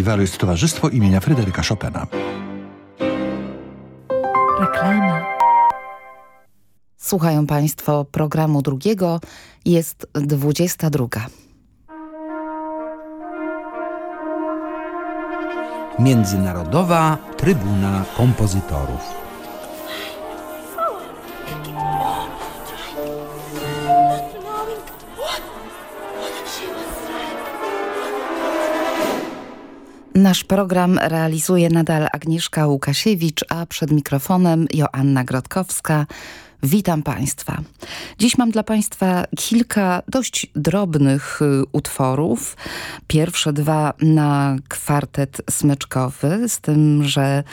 festiwalu jest Towarzystwo imienia Fryderyka Chopina. Reklama. Słuchają Państwo programu drugiego. Jest 22. Międzynarodowa Trybuna Kompozytorów. Nasz program realizuje nadal Agnieszka Łukasiewicz, a przed mikrofonem Joanna Grodkowska. Witam Państwa. Dziś mam dla Państwa kilka dość drobnych y, utworów. Pierwsze dwa na kwartet smyczkowy, z tym, że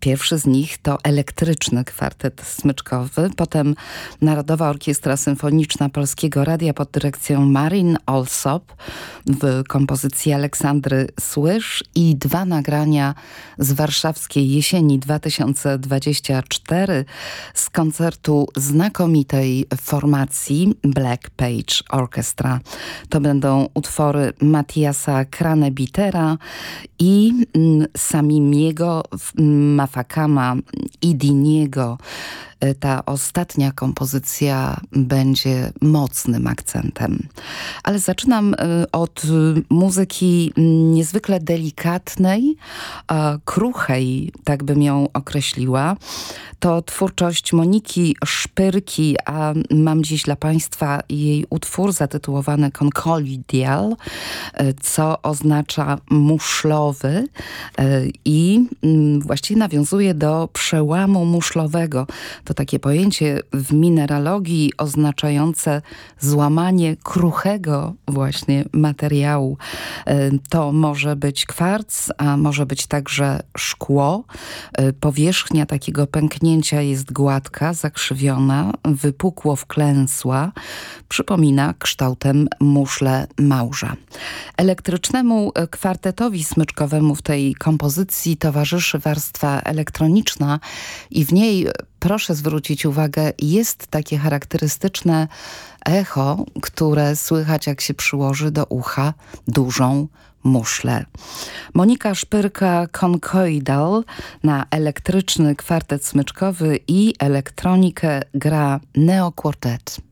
pierwszy z nich to elektryczny kwartet smyczkowy, potem Narodowa Orkiestra Symfoniczna Polskiego Radia pod dyrekcją Marin Alsop w kompozycji Aleksandry Słysz i dwa nagrania z warszawskiej jesieni 2024 z koncertu znakomitej formacji Black Page Orchestra. To będą utwory Matiasa Kranebitera i mm, Samimiego Mafakama Idiniego Y, ta ostatnia kompozycja będzie mocnym akcentem. Ale zaczynam y, od muzyki niezwykle delikatnej, kruchej, tak bym ją określiła. To twórczość Moniki Szpyrki, a mam dziś dla Państwa jej utwór zatytułowany Concollidial, y, co oznacza muszlowy i mm, właściwie nawiązuje do przełamu muszlowego. To takie pojęcie w mineralogii oznaczające złamanie kruchego właśnie materiału. E, to może być kwarc, a może być także szkło. E, powierzchnia takiego pęknięcia jest gładka, zakrzywiona, wypukło wklęsła. Przypomina kształtem muszle małża. Elektrycznemu kwartetowi smyczkowemu w tej kompozycji towarzyszy warstwa elektroniczna i w niej proszę zwrócić uwagę, jest takie charakterystyczne echo, które słychać jak się przyłoży do ucha dużą muszlę. Monika Szpyrka Concoidal na elektryczny kwartet smyczkowy i elektronikę gra Neo Quartet.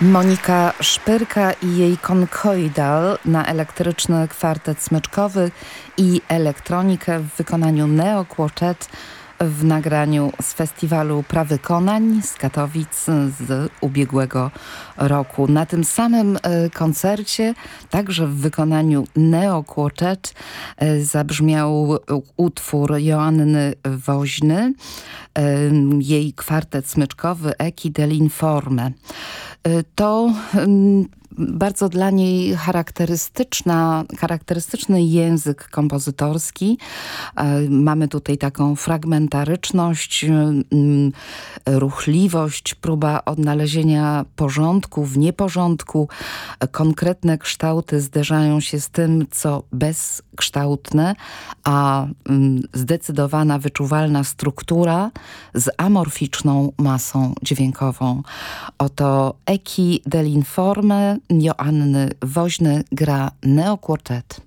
Monika Szpyrka i jej Concoidal na elektryczny kwartet smyczkowy i elektronikę w wykonaniu Neo Quartet w nagraniu z festiwalu Prawykonań z Katowic z ubiegłego roku. Na tym samym e, koncercie, także w wykonaniu Neo Quartet e, zabrzmiał utwór Joanny Woźny, e, jej kwartet smyczkowy Eki dell'Informe. To mm, bardzo dla niej charakterystyczna, charakterystyczny język kompozytorski. E, mamy tutaj taką fragmentaryczność, ruchliwość, próba odnalezienia porządku w nieporządku. Konkretne kształty zderzają się z tym, co bezkształtne, a zdecydowana, wyczuwalna struktura z amorficzną masą dźwiękową. Oto Eki dell'Informe Joanny Woźny gra neokwartet.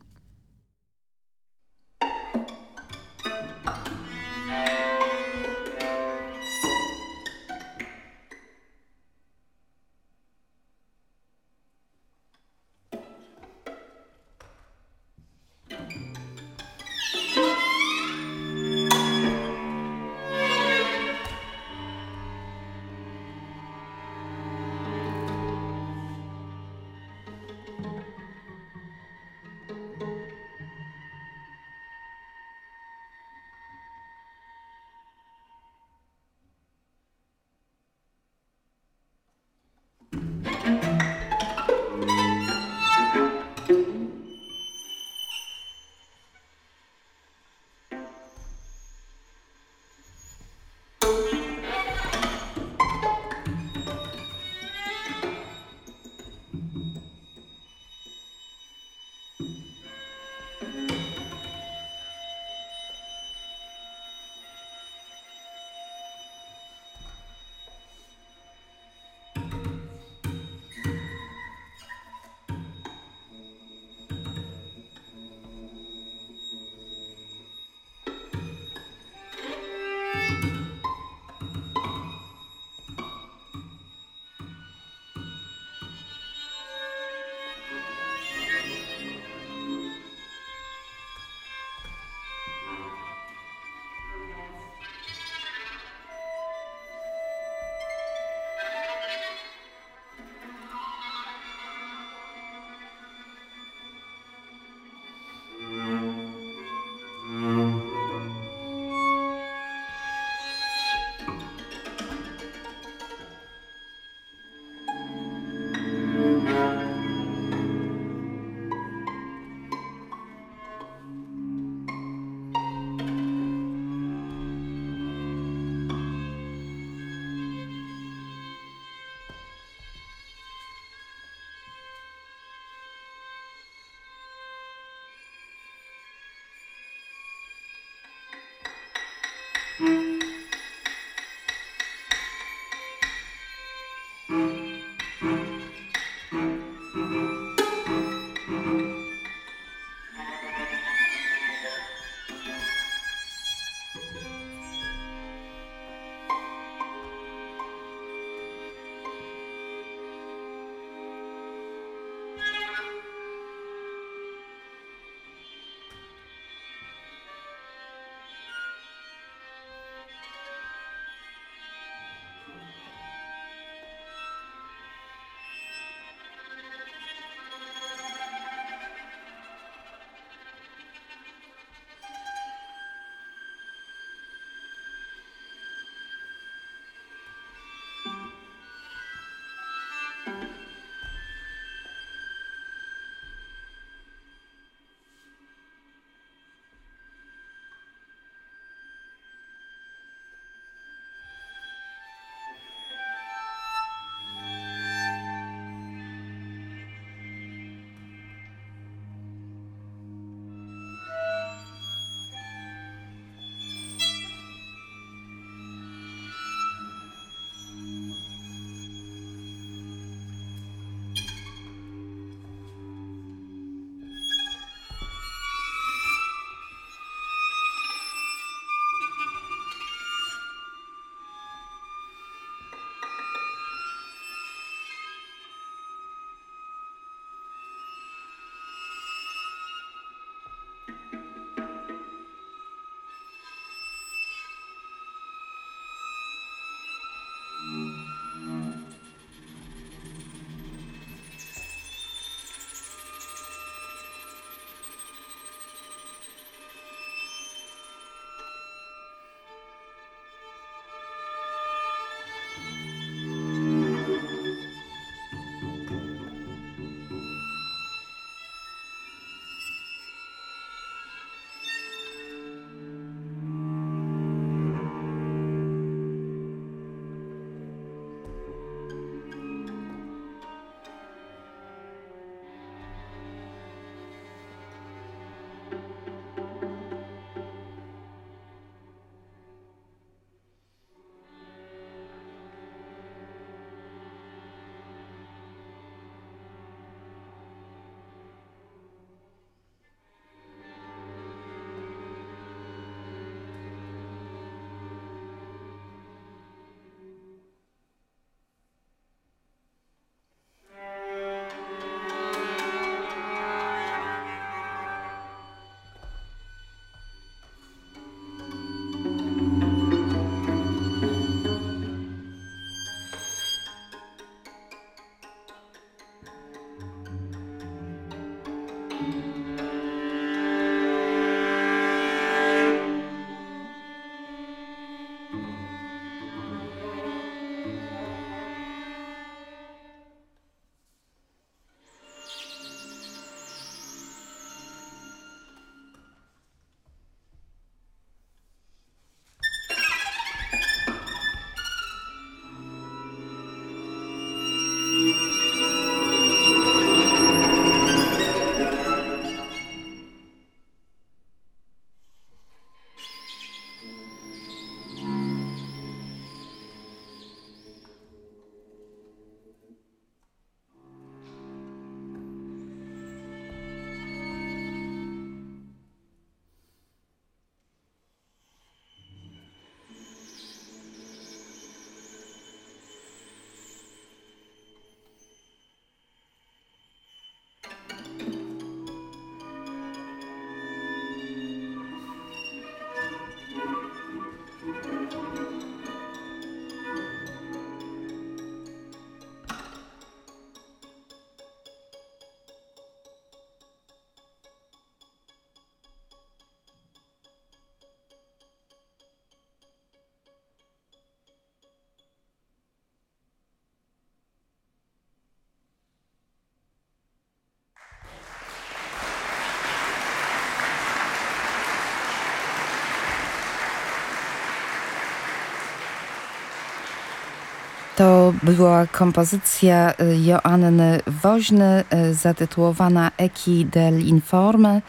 To była kompozycja y, Joanny Woźny y, zatytułowana Eki del Informe,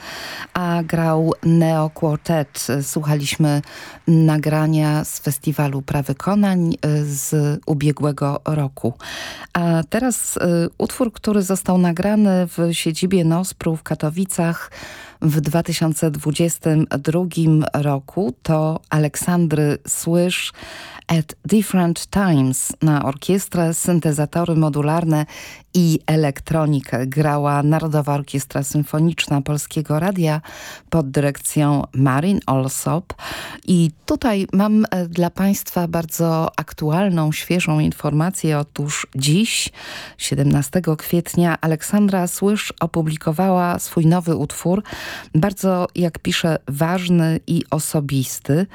a grał Neo Quartet. Słuchaliśmy nagrania z festiwalu Prawykonań y, z ubiegłego roku. A teraz utwór, który został nagrany w siedzibie NOSPRU w Katowicach w 2022 roku to Aleksandry Słysz at Different Times na orkiestrę, syntezatory modularne i elektronikę. Grała Narodowa Orkiestra Symfoniczna Polskiego Radia pod dyrekcją Marin Olsop. I tutaj mam e, dla Państwa bardzo aktualną, świeżą informację. Otóż dziś, 17 kwietnia, Aleksandra Słysz opublikowała swój nowy utwór, bardzo, jak pisze, ważny i osobisty.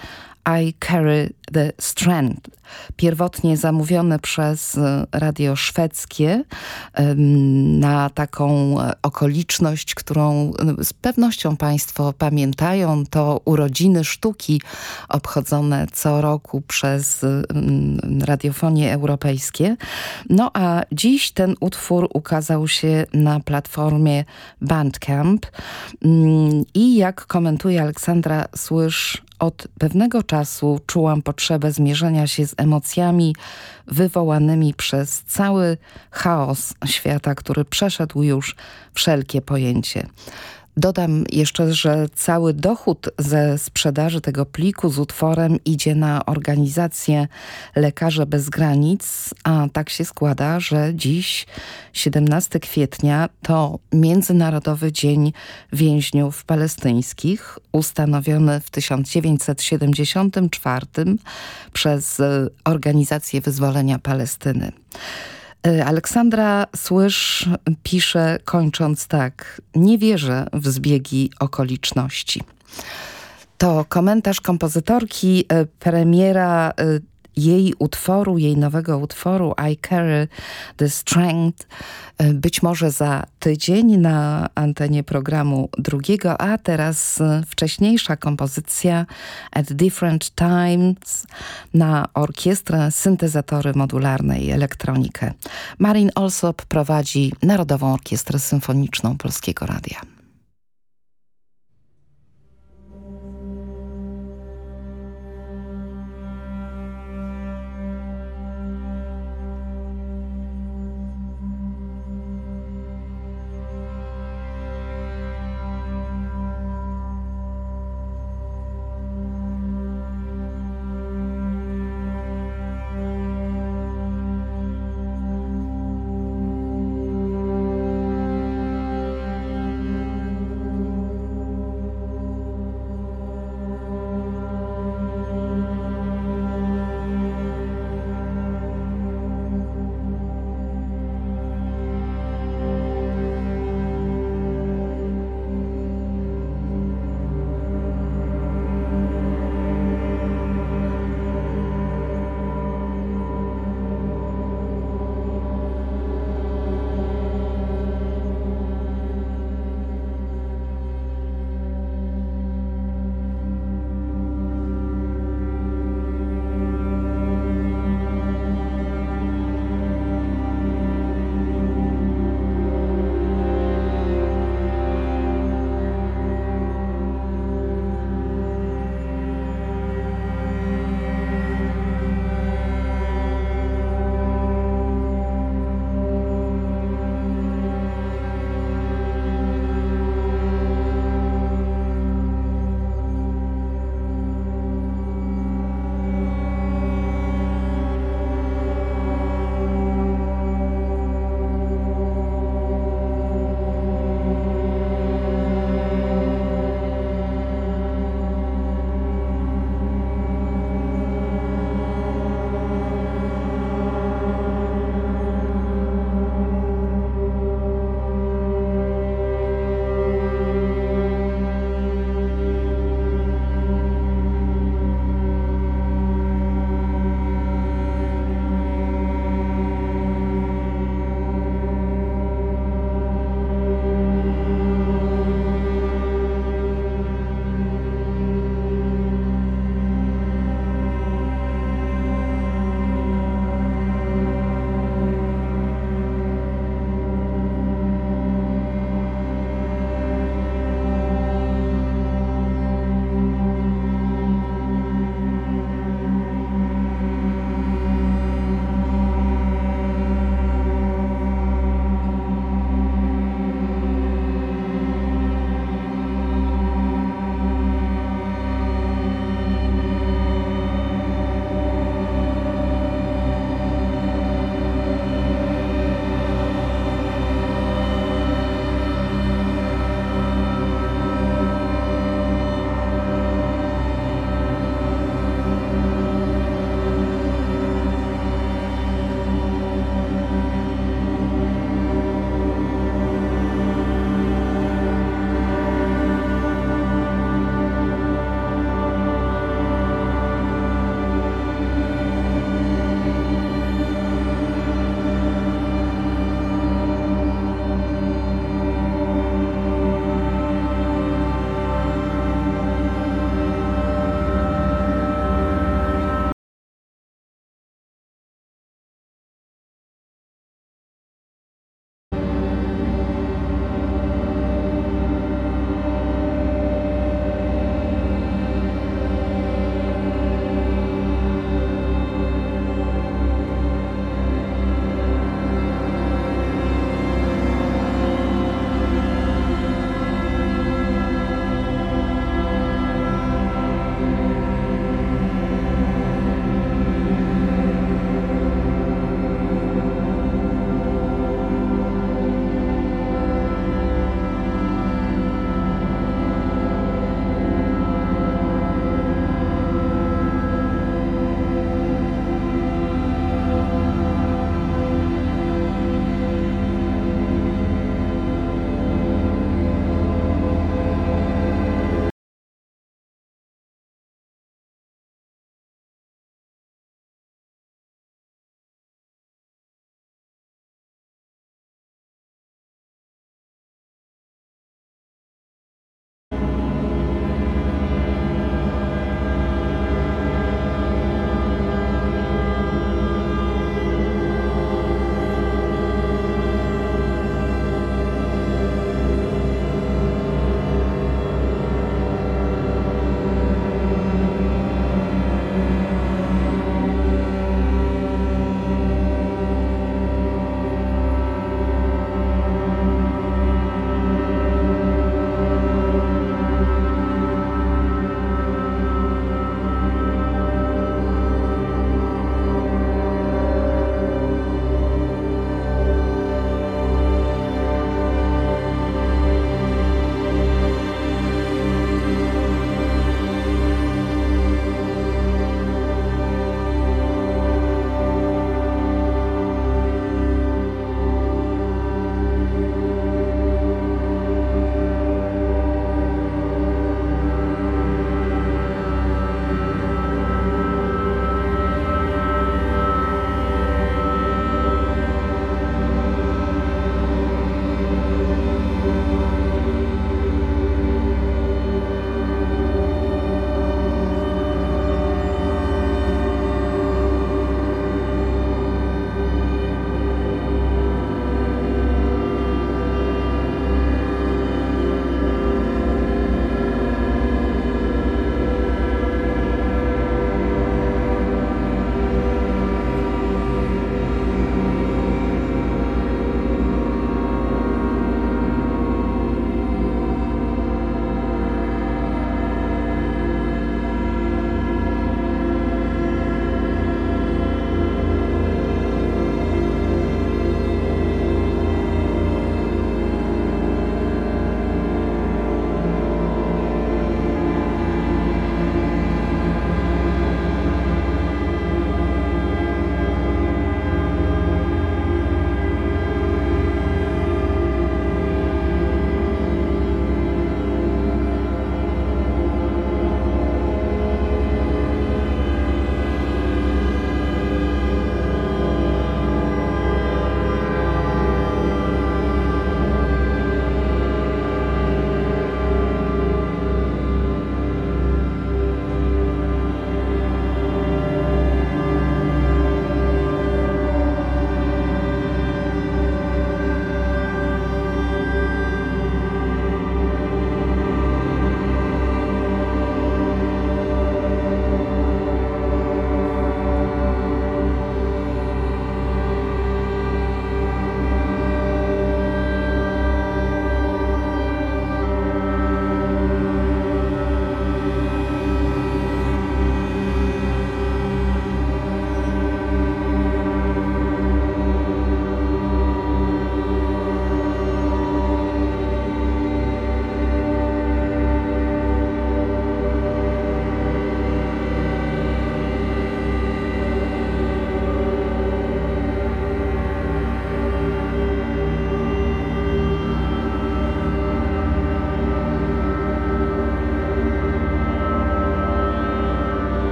I Carry the Strength, pierwotnie zamówione przez e, radio szwedzkie na taką okoliczność, którą e, z pewnością Państwo pamiętają, to urodziny sztuki obchodzone co roku przez radiofonie europejskie. No a dziś ten utwór ukazał się na platformie Bandcamp i jak komentuje Aleksandra Słysz, od pewnego czasu czułam potrzebę zmierzenia się z emocjami wywołanymi przez cały chaos świata, który przeszedł już wszelkie pojęcie. Dodam jeszcze, że cały dochód ze sprzedaży tego pliku z utworem idzie na organizację Lekarze Bez Granic, a tak się składa, że dziś 17 kwietnia to Międzynarodowy Dzień Więźniów Palestyńskich ustanowiony w 1974 przez Organizację Wyzwolenia Palestyny. E, Aleksandra Słysz pisze kończąc tak. Nie wierzę w zbiegi okoliczności. To komentarz kompozytorki, e, premiera e, jej utworu, jej nowego utworu I Carry the Strength e, być może za tydzień na antenie programu drugiego, a teraz e, wcześniejsza kompozycja At Different Times na orkiestrę, syntezatory modularne i elektronikę. Marin Olsop prowadzi Narodową Orkiestrę Symfoniczną Polskiego Radia.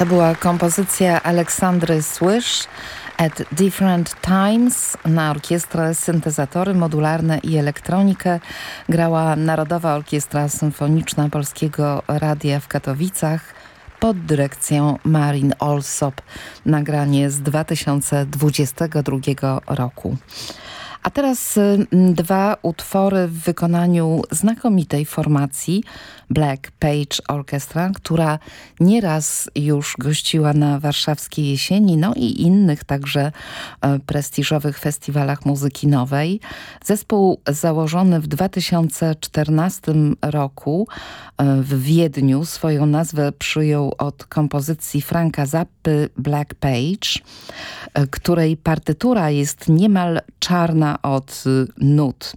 To była kompozycja Aleksandry Słysz at Different Times na orkiestrę, syntezatory modularne i elektronikę. Grała Narodowa Orkiestra Symfoniczna Polskiego Radia w Katowicach pod dyrekcją Marin Olsop. Nagranie z 2022 roku. A teraz y, dwa utwory w wykonaniu znakomitej formacji Black Page Orchestra, która nieraz już gościła na warszawskiej jesieni, no i innych także e, prestiżowych festiwalach muzyki nowej. Zespół założony w 2014 roku e, w Wiedniu swoją nazwę przyjął od kompozycji Franka Zappy Black Page, e, której partytura jest niemal czarna od nut.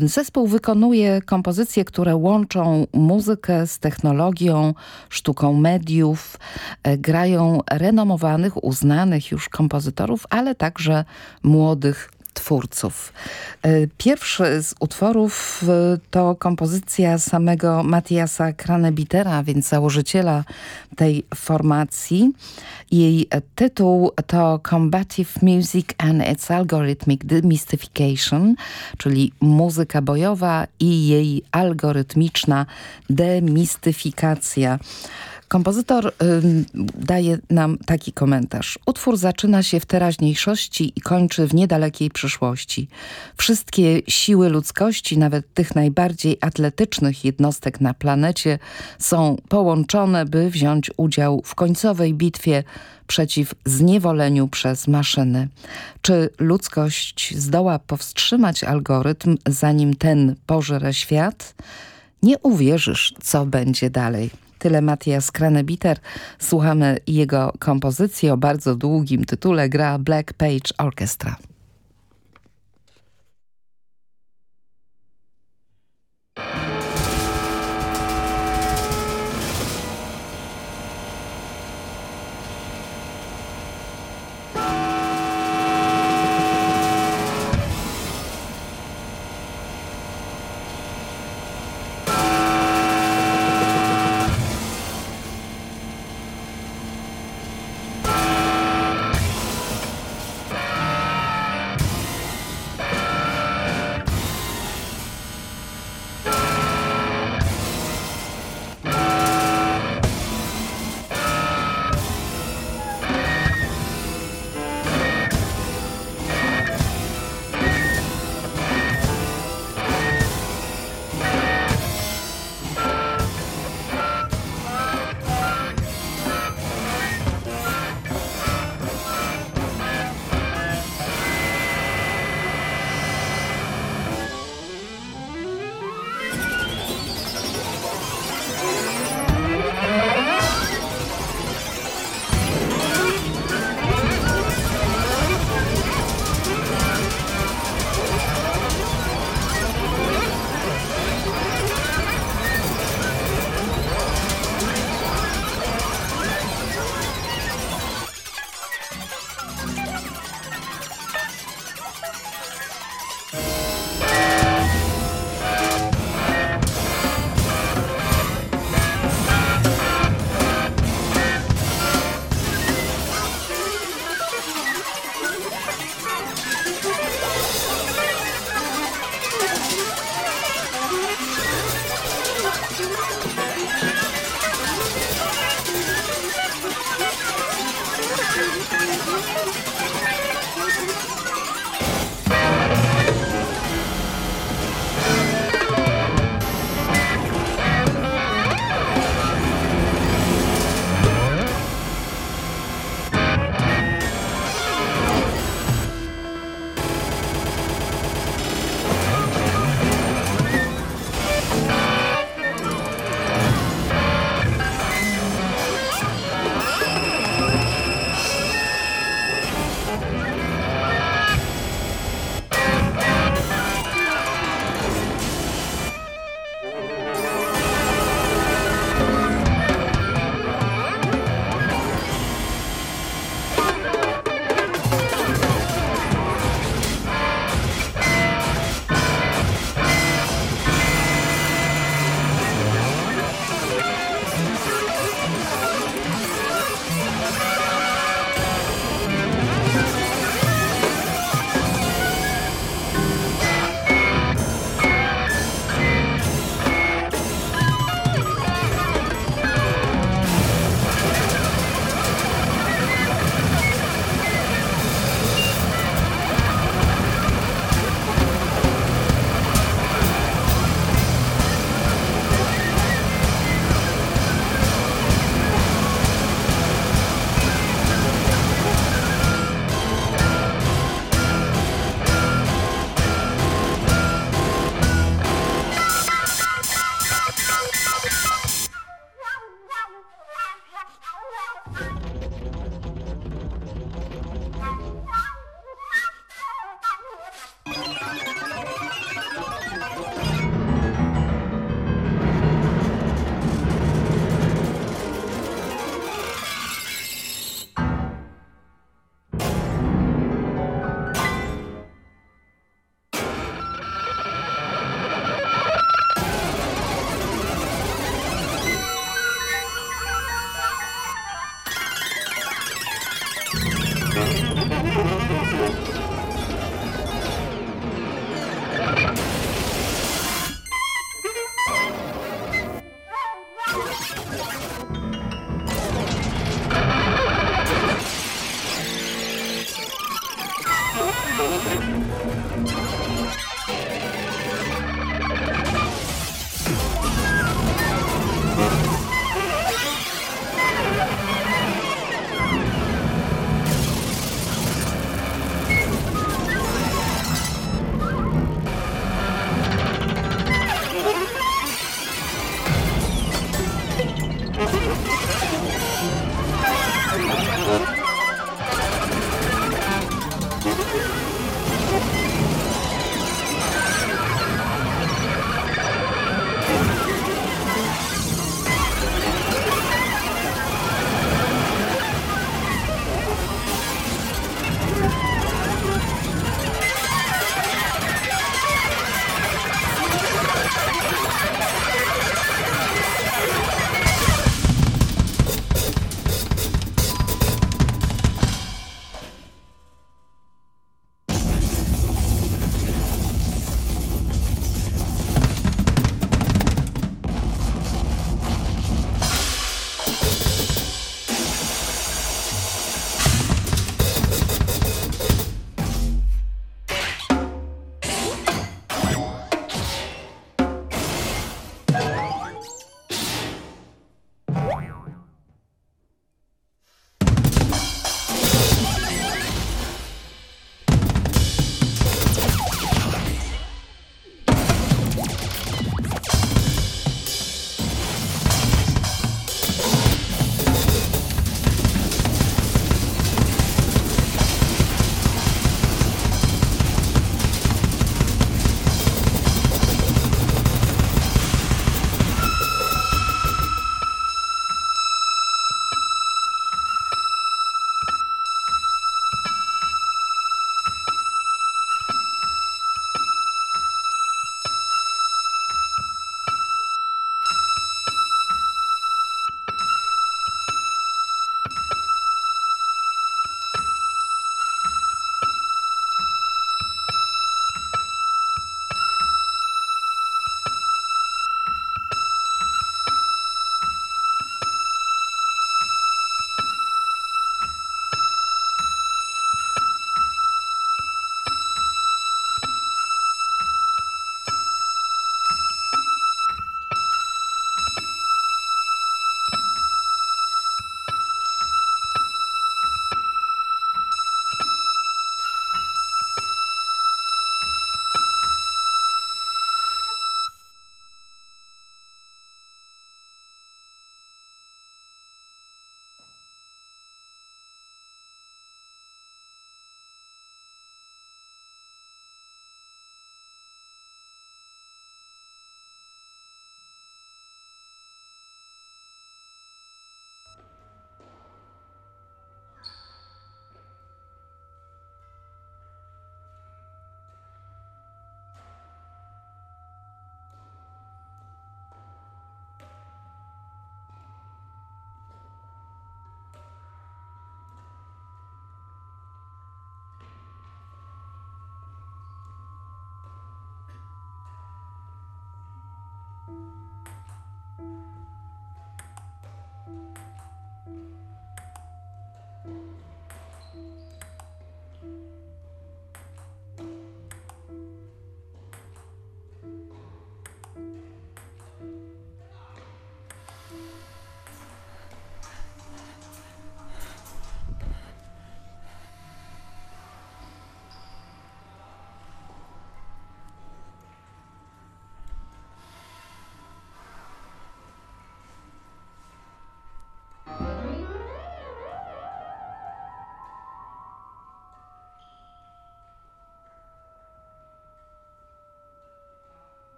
Zespół wykonuje kompozycje, które łączą muzykę z technologią, sztuką mediów. E, grają renomowanych, uznanych już kompozytorów, ale także młodych twórców. E, pierwszy z utworów e, to kompozycja samego Matiasa Kranebitera, więc założyciela tej formacji. Jej tytuł to Combative Music and its Algorithmic Demystification, czyli muzyka bojowa i jej algorytmiczna demistyfikacja. Kompozytor daje nam taki komentarz. Utwór zaczyna się w teraźniejszości i kończy w niedalekiej przyszłości. Wszystkie siły ludzkości, nawet tych najbardziej atletycznych jednostek na planecie są połączone, by wziąć udział w końcowej bitwie przeciw zniewoleniu przez maszyny. Czy ludzkość zdoła powstrzymać algorytm, zanim ten pożre świat? Nie uwierzysz, co będzie dalej. Tyle Matias Kranebiter. Słuchamy jego kompozycji o bardzo długim tytule. Gra Black Page Orchestra.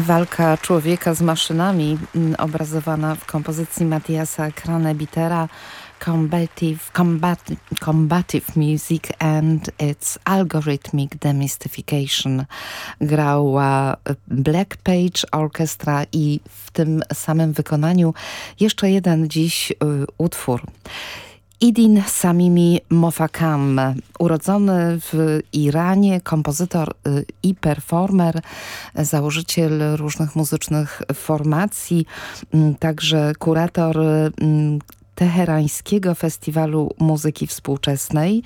Walka człowieka z maszynami mm, obrazowana w kompozycji Matiasa Kranebitera combative, combative, combative music and its algorithmic demystification grała Black Page Orchestra i w tym samym wykonaniu jeszcze jeden dziś y, utwór. Idin Samimi Mofakam, urodzony w Iranie, kompozytor y, i performer, założyciel różnych muzycznych formacji, także kurator Teherańskiego Festiwalu Muzyki Współczesnej,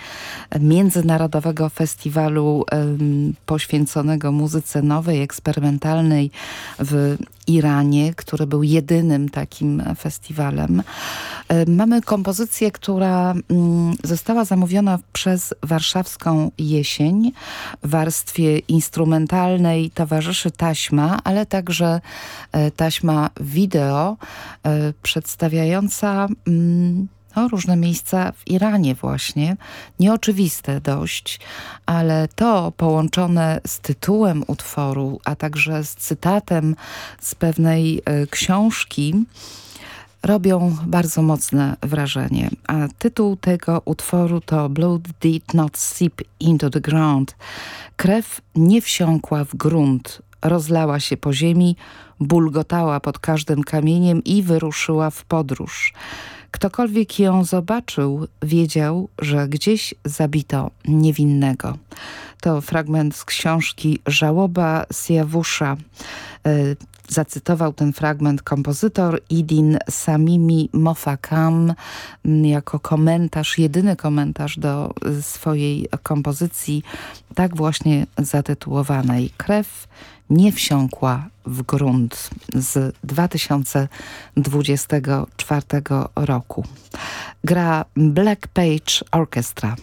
Międzynarodowego Festiwalu um, poświęconego muzyce nowej, eksperymentalnej w Iranie, który był jedynym takim festiwalem. Mamy kompozycję, która um, została zamówiona przez warszawską jesień w warstwie instrumentalnej towarzyszy taśma, ale także e, taśma wideo e, przedstawiająca um, no, różne miejsca w Iranie właśnie. Nieoczywiste dość, ale to połączone z tytułem utworu, a także z cytatem z pewnej y, książki, robią bardzo mocne wrażenie. A tytuł tego utworu to Blood did not seep into the ground. Krew nie wsiąkła w grunt, rozlała się po ziemi, bulgotała pod każdym kamieniem i wyruszyła w podróż. Ktokolwiek ją zobaczył, wiedział, że gdzieś zabito niewinnego. To fragment z książki Żałoba Siawusza. E, zacytował ten fragment kompozytor Idin Samimi Mofakam jako komentarz, jedyny komentarz do swojej kompozycji, tak właśnie zatytułowanej Krew nie wsiąkła w grunt z 2024 roku. Gra Black Page Orchestra.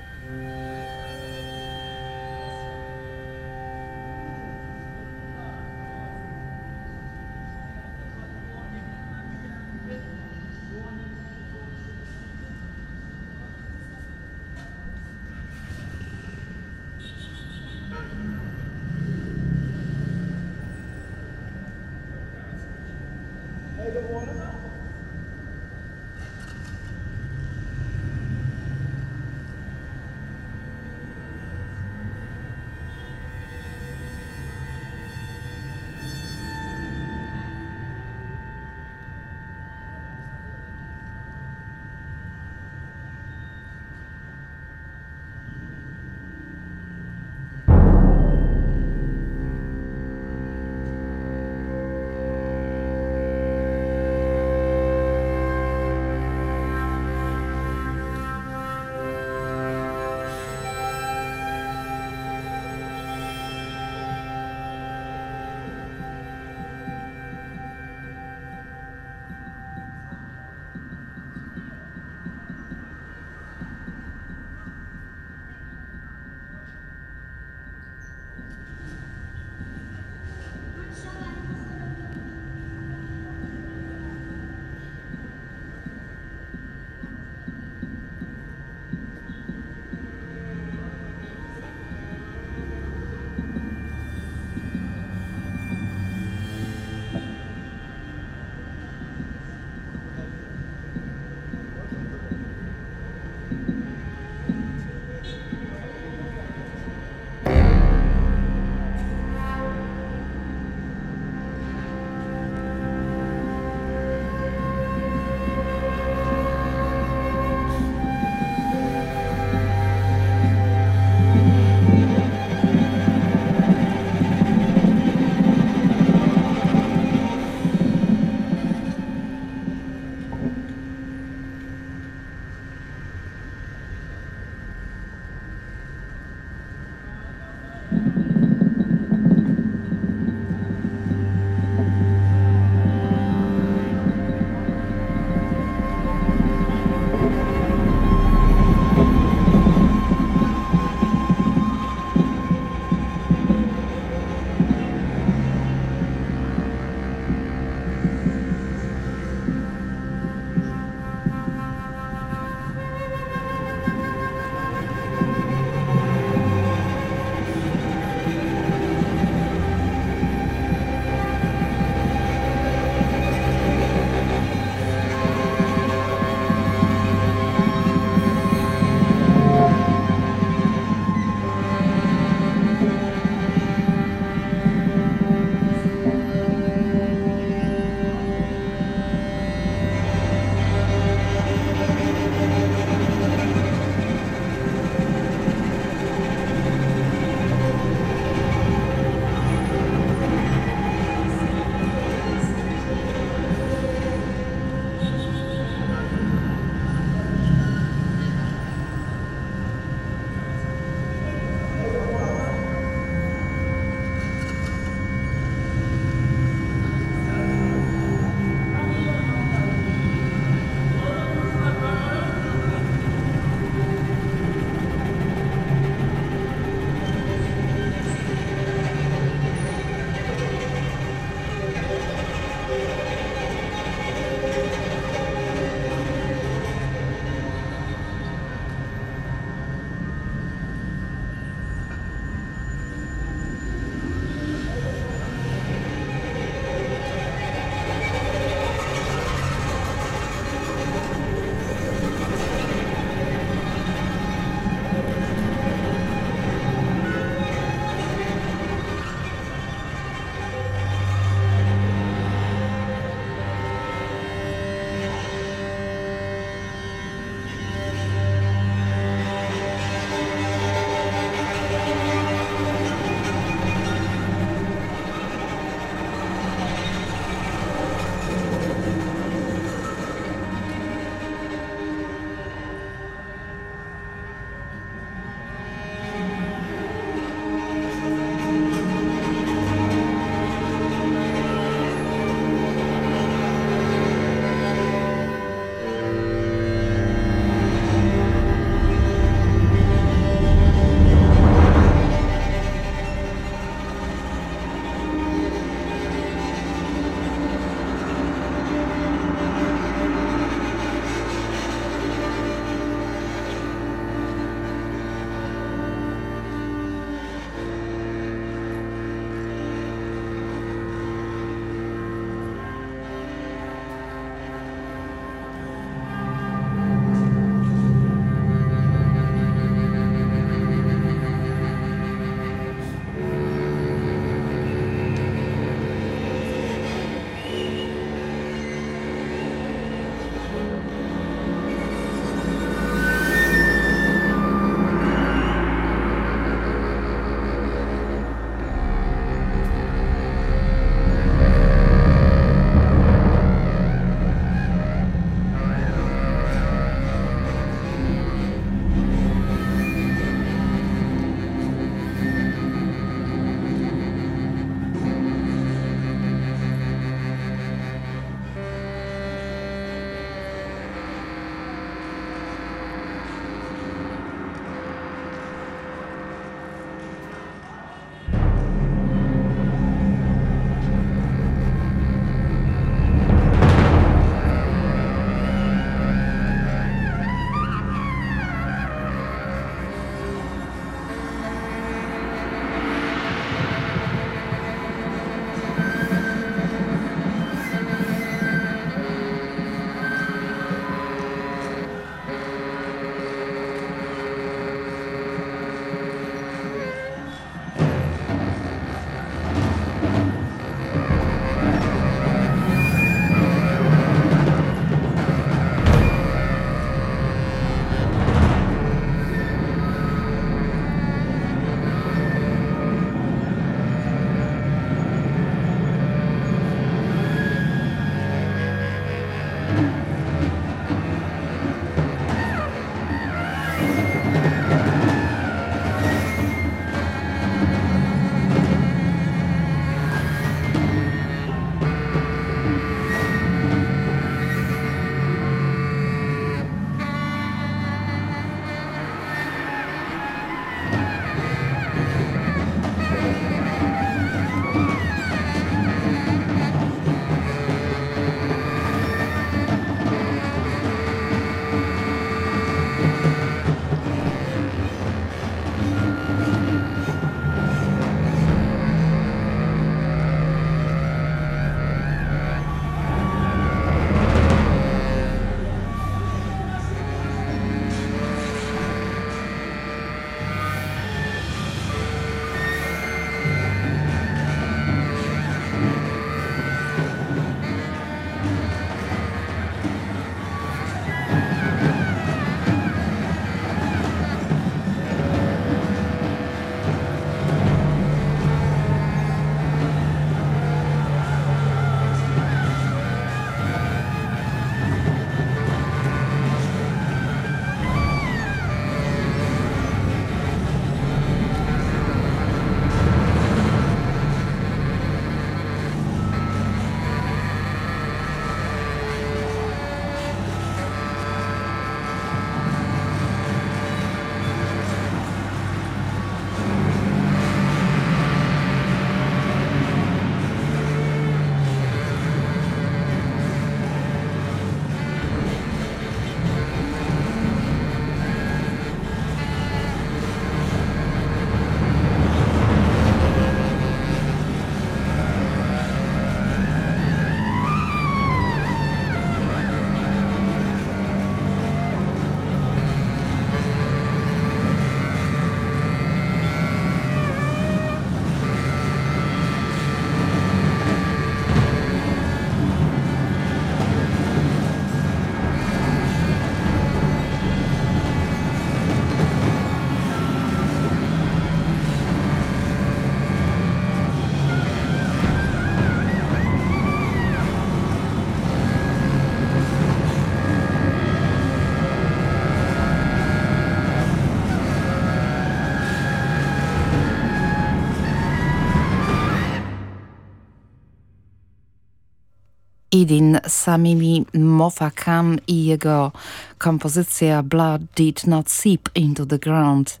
Idin Samimi Mofakam i jego kompozycja Blood Did Not Seep Into the Ground.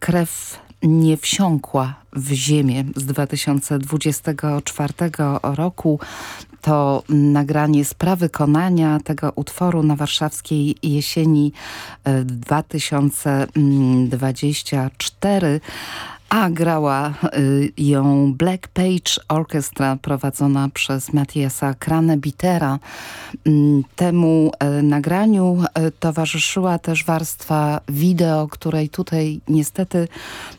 Krew nie wsiąkła w ziemię z 2024 roku. To nagranie z prawykonania tego utworu na warszawskiej jesieni 2024 a grała y, ją Black Page Orchestra prowadzona przez Matiasa Kranebitera. Mm, temu y, nagraniu y, towarzyszyła też warstwa wideo, której tutaj niestety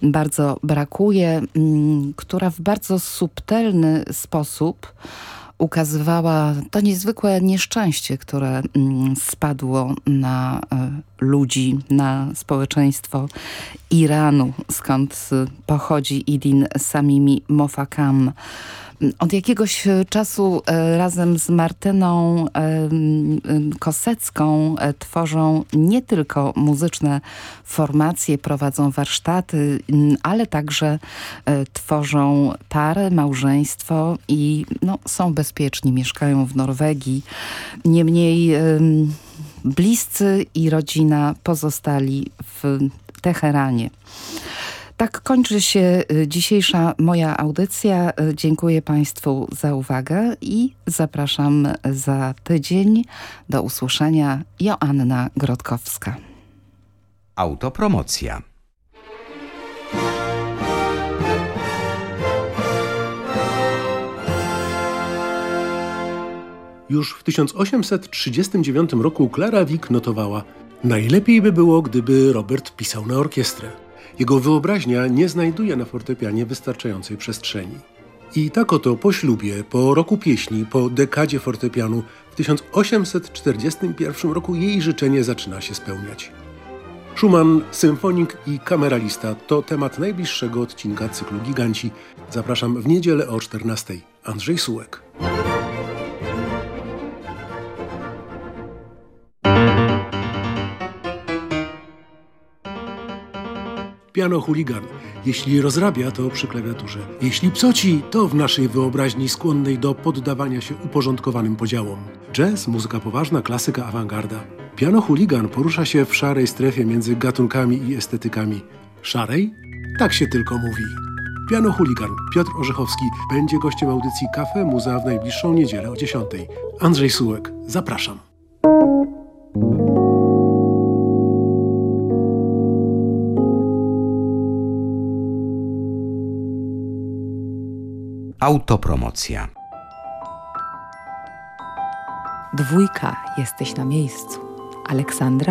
bardzo brakuje, mm, która w bardzo subtelny sposób ukazywała to niezwykłe nieszczęście, które mm, spadło na e, ludzi, na społeczeństwo Iranu, skąd pochodzi Idin Samimi Mofakam. Od jakiegoś czasu e, razem z Martyną e, Kosecką tworzą nie tylko muzyczne formacje, prowadzą warsztaty, ale także tworzą parę, małżeństwo i no, są bezpieczni, mieszkają w Norwegii. Niemniej bliscy i rodzina pozostali w Teheranie. Tak kończy się y, dzisiejsza moja audycja. Y, dziękuję Państwu za uwagę i zapraszam za tydzień. Do usłyszenia. Joanna Grodkowska. Autopromocja. Już w 1839 roku Clara Wieck notowała Najlepiej by było, gdyby Robert pisał na orkiestrę. Jego wyobraźnia nie znajduje na fortepianie wystarczającej przestrzeni. I tak oto po ślubie, po roku pieśni, po dekadzie fortepianu w 1841 roku jej życzenie zaczyna się spełniać. Schumann, symfonik i kameralista to temat najbliższego odcinka cyklu Giganci. Zapraszam w niedzielę o 14. Andrzej Sułek. Piano chuligan. Jeśli rozrabia, to przy klawiaturze. Jeśli psoci, to w naszej wyobraźni skłonnej do poddawania się uporządkowanym podziałom. Jazz, muzyka poważna, klasyka, awangarda. Piano chuligan porusza się w szarej strefie między gatunkami i estetykami. Szarej? Tak się tylko mówi. Piano chuligan Piotr Orzechowski będzie gościem audycji Kafe Muza w najbliższą niedzielę o 10. Andrzej Sułek, zapraszam. Autopromocja. Dwójka, jesteś na miejscu. Aleksandra